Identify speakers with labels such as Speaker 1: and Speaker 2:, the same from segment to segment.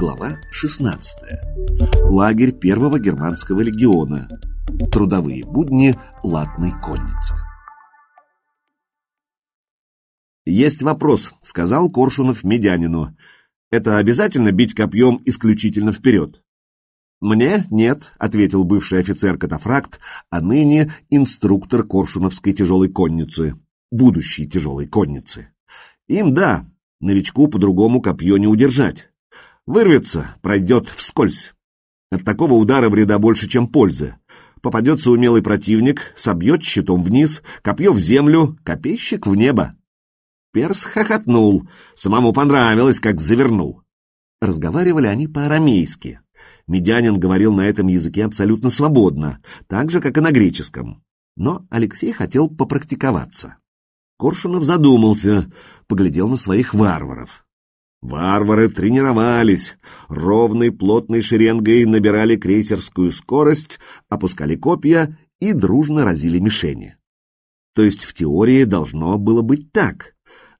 Speaker 1: Глава 16. Лагерь первого германского легиона. Трудовые будни латной конницы. «Есть вопрос», — сказал Коршунов Медянину. «Это обязательно бить копьем исключительно вперед?» «Мне нет», — ответил бывший офицер-катафракт, а ныне инструктор Коршуновской тяжелой конницы, будущей тяжелой конницы. «Им да, новичку по-другому копье не удержать. Вырвется, пройдет вскользь. От такого удара вреда больше, чем пользы. Попадется умелый противник, собьет щитом вниз, копье в землю, копейщик в небо». Перс хохотнул, самому понравилось, как завернул. Разговаривали они по-арамейски. Медянин говорил на этом языке абсолютно свободно, так же, как и на греческом. Но Алексей хотел попрактиковаться. Коршунов задумался, поглядел на своих варваров. Варвары тренировались, ровной плотной шеренгой набирали крейсерскую скорость, опускали копья и дружно разили мишени. То есть в теории должно было быть так.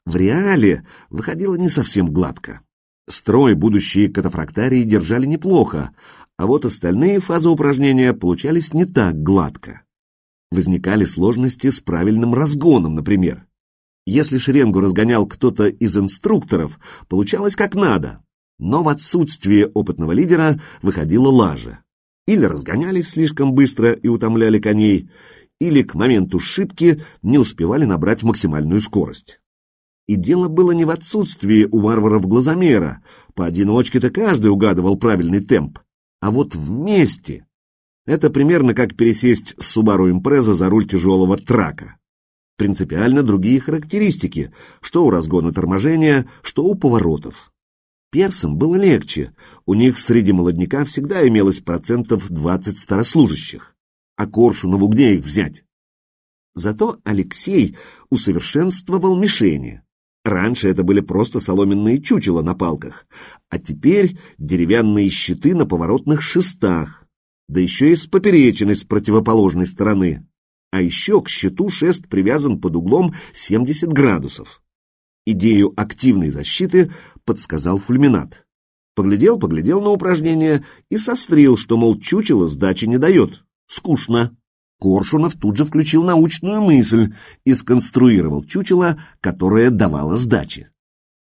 Speaker 1: В реале выходило не совсем гладко. Строй будущие катафрактарии держали неплохо, а вот остальные фазы упражнения получались не так гладко. Возникали сложности с правильным разгоном, например. Если шеренгу разгонял кто-то из инструкторов, получалось как надо, но в отсутствие опытного лидера выходила лажа. Или разгонялись слишком быстро и утомляли коней, или к моменту шибки не успевали набрать максимальную скорость. И дело было не в отсутствии у варваров глазомера, поодиночке-то каждый угадывал правильный темп, а вот вместе. Это примерно как пересесть с Subaru Impreza за руль тяжелого трака. Принципиально другие характеристики, что у разгона торможения, что у поворотов. Персам было легче, у них среди молодняка всегда имелось процентов 20 старослужащих. А Коршунову где их взять? Зато Алексей усовершенствовал мишени. Раньше это были просто соломенные чучела на палках, а теперь деревянные щиты на поворотных шестах, да еще и с поперечиной с противоположной стороны. А еще к щиту шест привязан под углом 70 градусов. Идею активной защиты подсказал фульминат. Поглядел, поглядел на упражнение и сострил, что, мол, чучело сдачи не дает. Скучно. Коршунов тут же включил научную мысль и сконструировал чучело, которое давало сдачи.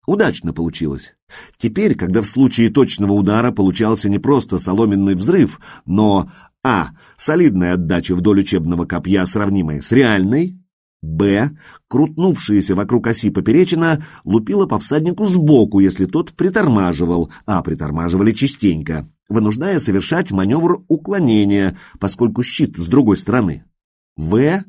Speaker 1: Удачно получилось. Теперь, когда в случае точного удара получался не просто соломенный взрыв, но а. солидная отдача вдоль учебного копья, сравнимая с реальной, б. крутнувшаяся вокруг оси поперечина лупила по всаднику сбоку, если тот притормаживал, а притормаживали частенько, вынуждая совершать маневр уклонения, поскольку щит с другой стороны. В.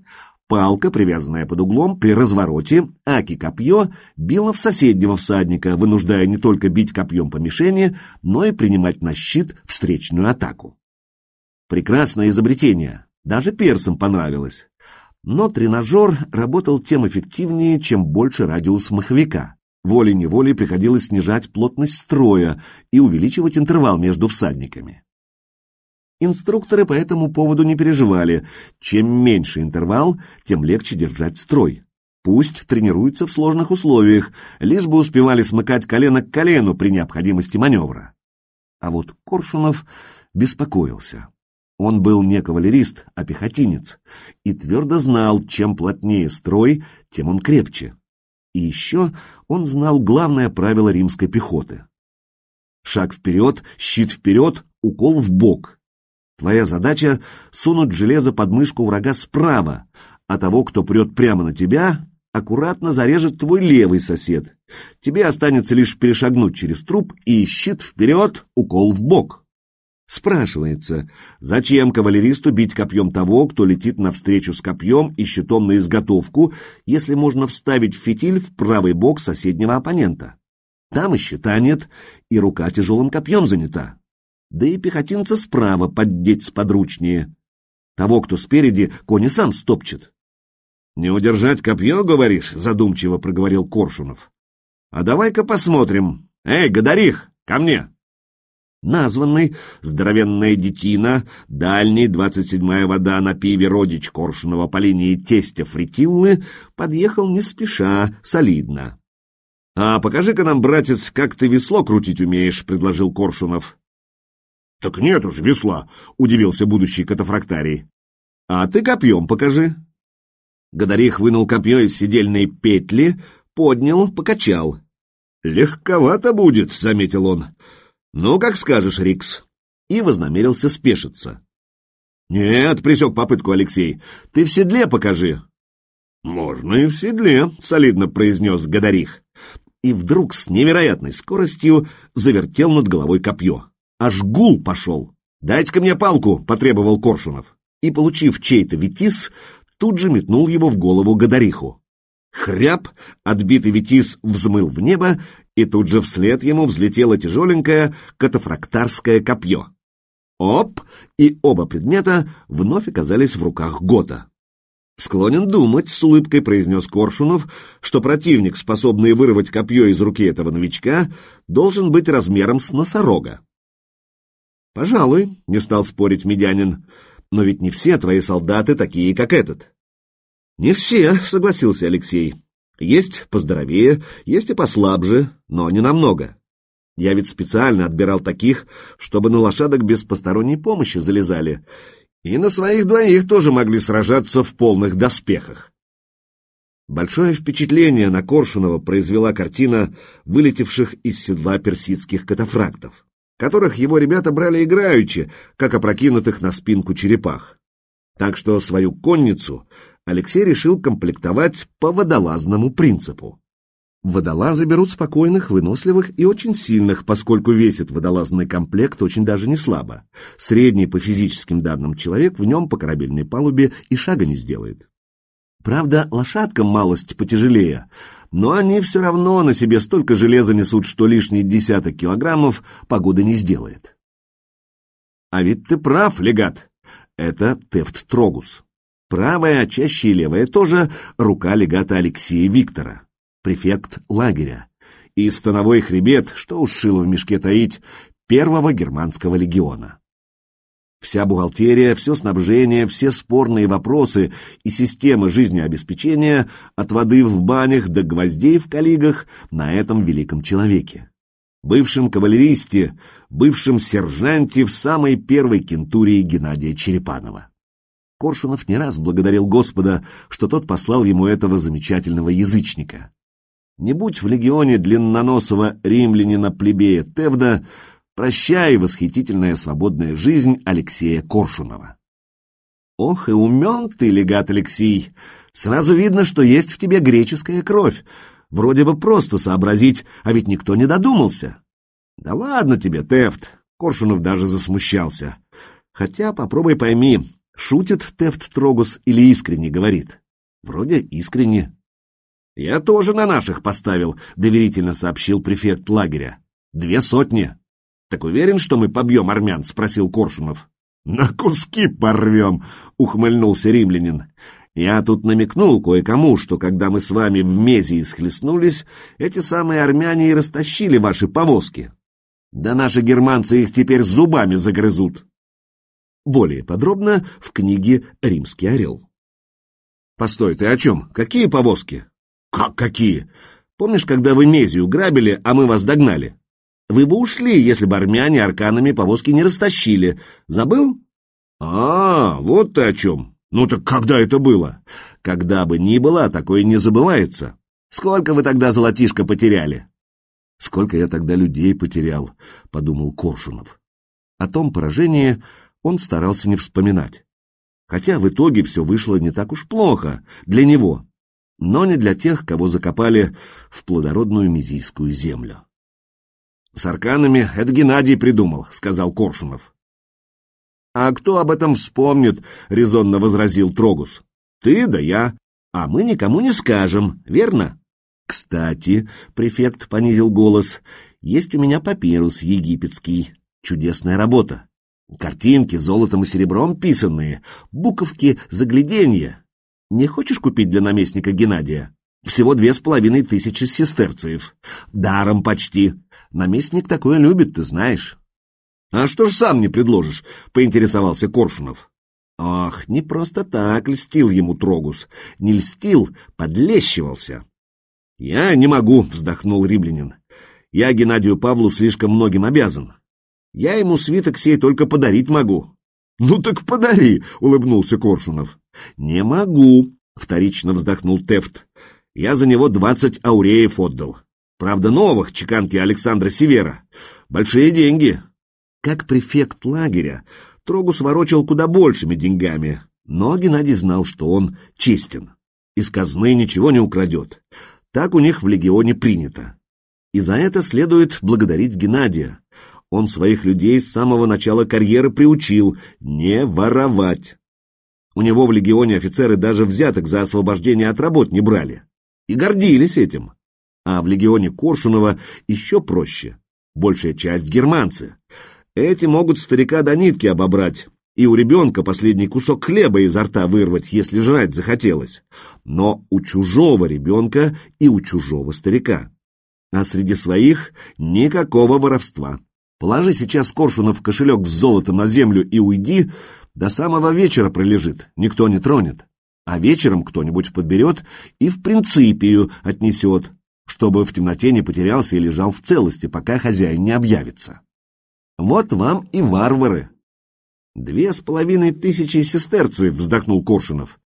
Speaker 1: Палка, привязанная под углом, при развороте, аки-копье, била в соседнего всадника, вынуждая не только бить копьем по мишени, но и принимать на щит встречную атаку. Прекрасное изобретение, даже персам понравилось. Но тренажер работал тем эффективнее, чем больше радиус маховика. Волей-неволей приходилось снижать плотность строя и увеличивать интервал между всадниками. Инструкторы по этому поводу не переживали. Чем меньше интервал, тем легче держать строй. Пусть тренируются в сложных условиях, лишь бы успевали смыкать колено к колену при необходимости маневра. А вот Коршунов беспокоился. Он был не кавалерист, а пехотинец, и твердо знал, чем плотнее строй, тем он крепче. И еще он знал главное правило римской пехоты. Шаг вперед, щит вперед, укол в бок. Твоя задача — сунуть железо под мышку врага справа, а того, кто прет прямо на тебя, аккуратно зарежет твой левый сосед. Тебе останется лишь перешагнуть через труп и щит вперед, укол в бок. Спрашивается, зачем кавалеристу бить копьем того, кто летит навстречу с копьем и щитом на изготовку, если можно вставить фитиль в правый бок соседнего оппонента? Там и щита нет, и рука тяжелым копьем занята. Да и пехотинца справа поддеть сподручнее. Того, кто спереди, кони сам стопчет. — Не удержать копье, говоришь? — задумчиво проговорил Коршунов. — А давай-ка посмотрим. Эй, Гадарих, ко мне! Названный, здоровенная детина, дальний, двадцать седьмая вода на пиве родич Коршунова по линии тестя Фритиллы, подъехал не спеша, солидно. «А покажи-ка нам, братец, как ты весло крутить умеешь», — предложил Коршунов. «Так нет уж весла», — удивился будущий катафрактарий. «А ты копьем покажи». Гадарих вынул копье из седельной петли, поднял, покачал. «Легковато будет», — заметил он. «Ну, как скажешь, Рикс». И вознамерился спешиться. «Нет», — присек попытку Алексей, — «ты в седле покажи». «Можно и в седле», — солидно произнес Гадарих. И вдруг с невероятной скоростью завертел над головой копье. Аж гул пошел. «Дайте-ка мне палку», — потребовал Коршунов. И, получив чей-то витис, тут же метнул его в голову Гадариху. Хряб, отбитый витис взмыл в небо, и тут же вслед ему взлетело тяжеленькое катафрактарское копье. Оп! И оба предмета вновь оказались в руках Гота. «Склонен думать», — с улыбкой произнес Коршунов, что противник, способный вырвать копье из руки этого новичка, должен быть размером с носорога. «Пожалуй», — не стал спорить Медянин, — «но ведь не все твои солдаты такие, как этот». «Не все», — согласился Алексей. «Есть поздоровее, есть и послабже, но не намного. Я ведь специально отбирал таких, чтобы на лошадок без посторонней помощи залезали, и на своих двоих тоже могли сражаться в полных доспехах». Большое впечатление на Коршунова произвела картина вылетевших из седла персидских катафрактов, которых его ребята брали играючи, как опрокинутых на спинку черепах. Так что свою конницу Алексей решил комплектовать по водолазному принципу. Водолазы берут спокойных, выносливых и очень сильных, поскольку весит водолазный комплект очень даже не слабо. Средний по физическим данным человек в нем по корабельной палубе и шага не сделает. Правда, лошадкам малость потяжелее, но они все равно на себе столько железа несут, что лишний десяток килограммов погода не сделает. А ведь ты прав, легат. Это Тефт Трогус. Правая, а чаще и левая тоже, рука легата Алексея Виктора, префект лагеря, и становой хребет, что уж шило в мешке таить, первого германского легиона. Вся бухгалтерия, все снабжение, все спорные вопросы и система жизнеобеспечения от воды в банях до гвоздей в калигах на этом великом человеке. Бывшем кавалеристе, бывшем сержанте в самой первой кентурии Геннадия Черепанова. Коршунов не раз благодарил Господа, что тот послал ему этого замечательного язычника. Не будь в легионе длинноносого римлянина-плебея Тевда, прощай восхитительная свободная жизнь Алексея Коршунова. Ох, и умен ты, легат Алексей! Сразу видно, что есть в тебе греческая кровь. Вроде бы просто сообразить, а ведь никто не додумался. Да ладно тебе, Тефт! Коршунов даже засмущался. Хотя попробуй пойми, Шутит Тефт Трогус или искренне говорит? Вроде искренне. Я тоже на наших поставил, доверительно сообщил префект лагеря. Две сотни. Так уверен, что мы побьем армян? Спросил Коршунов. На куски порвем, ухмыльнулся римлянин. Я тут намекнул кое-кому, что когда мы с вами в Мезии схлестнулись, эти самые армяне и растащили ваши повозки. Да наши германцы их теперь зубами загрызут. Более подробно в книге «Римский орел». «Постой, ты о чем? Какие повозки?» «Как какие? Помнишь, когда вы Мезию грабили, а мы вас догнали? Вы бы ушли, если бы армяне арканами повозки не растащили. Забыл?» «А, вот ты о чем. Ну так когда это было?» «Когда бы ни было, такое не забывается. Сколько вы тогда золотишко потеряли?» «Сколько я тогда людей потерял», — подумал Коршунов. О том поражении он старался не вспоминать. Хотя в итоге все вышло не так уж плохо для него, но не для тех, кого закопали в плодородную мизийскую землю. «С арканами это Геннадий придумал», — сказал Коршунов. «А кто об этом вспомнит?» — резонно возразил Трогус. «Ты да я, а мы никому не скажем, верно?» «Кстати», — префект понизил голос, — «есть у меня папирус египетский. Чудесная работа. Картинки золотом и серебром писанные, буковки загляденья. Не хочешь купить для наместника Геннадия? Всего две с половиной тысячи сестерциев. Даром почти. Наместник такое любит, ты знаешь. А что ж сам не предложишь? Поинтересовался Коршунов. Ах, не просто так льстил ему Трогус. Не льстил, подлещивался. Я не могу, вздохнул римлянин. Я Геннадию Павлу слишком многим обязан. Я ему свиток сей только подарить могу. Ну так подари, улыбнулся Коршунов. Не могу, вторично вздохнул Тефт. Я за него двадцать ауреев отдал. Правда, новых, чеканки Александра Севера. Большие деньги. Как префект лагеря, Трогус ворочал куда большими деньгами, но Геннадий знал, что он честен. Из казны ничего не украдет. Так у них в легионе принято. И за это следует благодарить Геннадия. Он своих людей с самого начала карьеры приучил не воровать. У него в легионе офицеры даже взяток за освобождение от работ не брали. И гордились этим. А в легионе Коршунова еще проще. Большая часть германцы. Эти могут старика до нитки обобрать, и у ребенка последний кусок хлеба изо рта вырвать, если жрать захотелось. Но у чужого ребенка и у чужого старика. А среди своих никакого воровства. Положи сейчас Коршунов кошелек с золотом на землю и уйди, до самого вечера пролежит, никто не тронет. А вечером кто-нибудь подберет и в принципию отнесет, чтобы в темноте не потерялся и лежал в целости, пока хозяин не объявится. Вот вам и варвары. Две с половиной тысячи сестерцев, вздохнул Коршунов.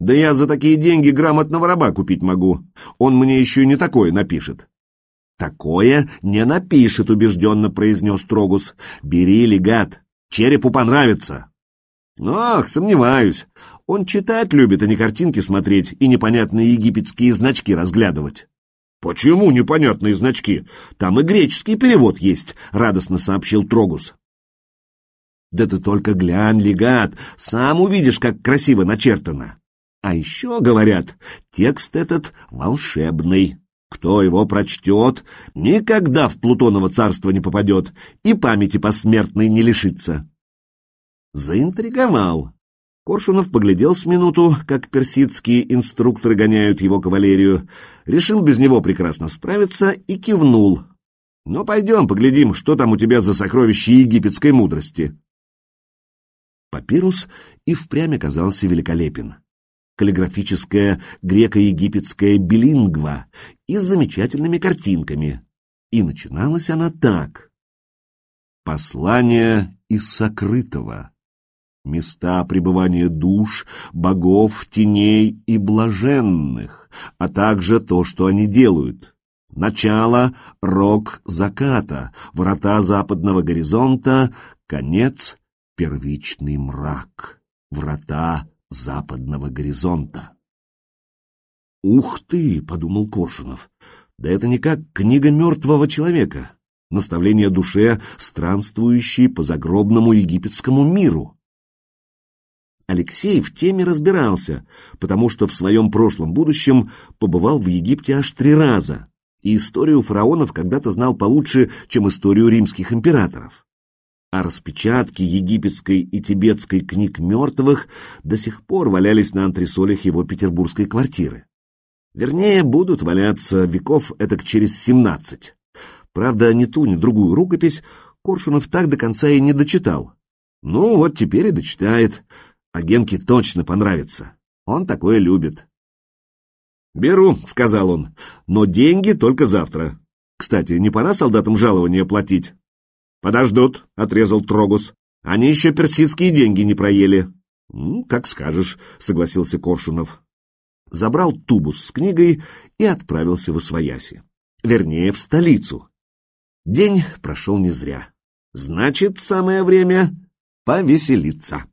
Speaker 1: Да я за такие деньги грамотного раба купить могу. Он мне еще и не такое напишет. «Такое не напишет», — убежденно произнес Трогус. «Бери, легат, черепу понравится». «Ах, сомневаюсь. Он читать любит, а не картинки смотреть и непонятные египетские значки разглядывать». «Почему непонятные значки? Там и греческий перевод есть», — радостно сообщил Трогус. «Да ты только глянь, легат, сам увидишь, как красиво начертано. А еще, говорят, текст этот волшебный». Кто его прочтет, никогда в Плутоново царство не попадет и памяти посмертной не лишится. Заинтриговал. Коршунов поглядел с минуту, как персидские инструкторы гоняют его кавалерию, решил без него прекрасно справиться и кивнул. «Ну, пойдем, поглядим, что там у тебя за сокровища египетской мудрости». Папирус и впрямь оказался великолепен каллиграфическая греко-египетская билингва и с замечательными картинками. И начиналась она так. Послание из сокрытого. Места пребывания душ, богов, теней и блаженных, а также то, что они делают. Начало — рок заката, врата западного горизонта, конец — первичный мрак, врата западного горизонта. «Ух ты!» — подумал Коршунов. «Да это не как книга мертвого человека, наставление душе, странствующей по загробному египетскому миру». Алексей в теме разбирался, потому что в своем прошлом будущем побывал в Египте аж три раза, и историю фараонов когда-то знал получше, чем историю римских императоров а распечатки египетской и тибетской книг мертвых до сих пор валялись на антресолях его петербургской квартиры. Вернее, будут валяться веков этак через семнадцать. Правда, ни ту, ни другую рукопись Коршунов так до конца и не дочитал. Ну, вот теперь и дочитает. А Генке точно понравится. Он такое любит. «Беру», — сказал он, — «но деньги только завтра. Кстати, не пора солдатам жалование платить?» «Подождут», — отрезал Трогус. «Они еще персидские деньги не проели». «Как скажешь», — согласился Коршунов. Забрал тубус с книгой и отправился в Освояси. Вернее, в столицу. День прошел не зря. Значит, самое время повеселиться.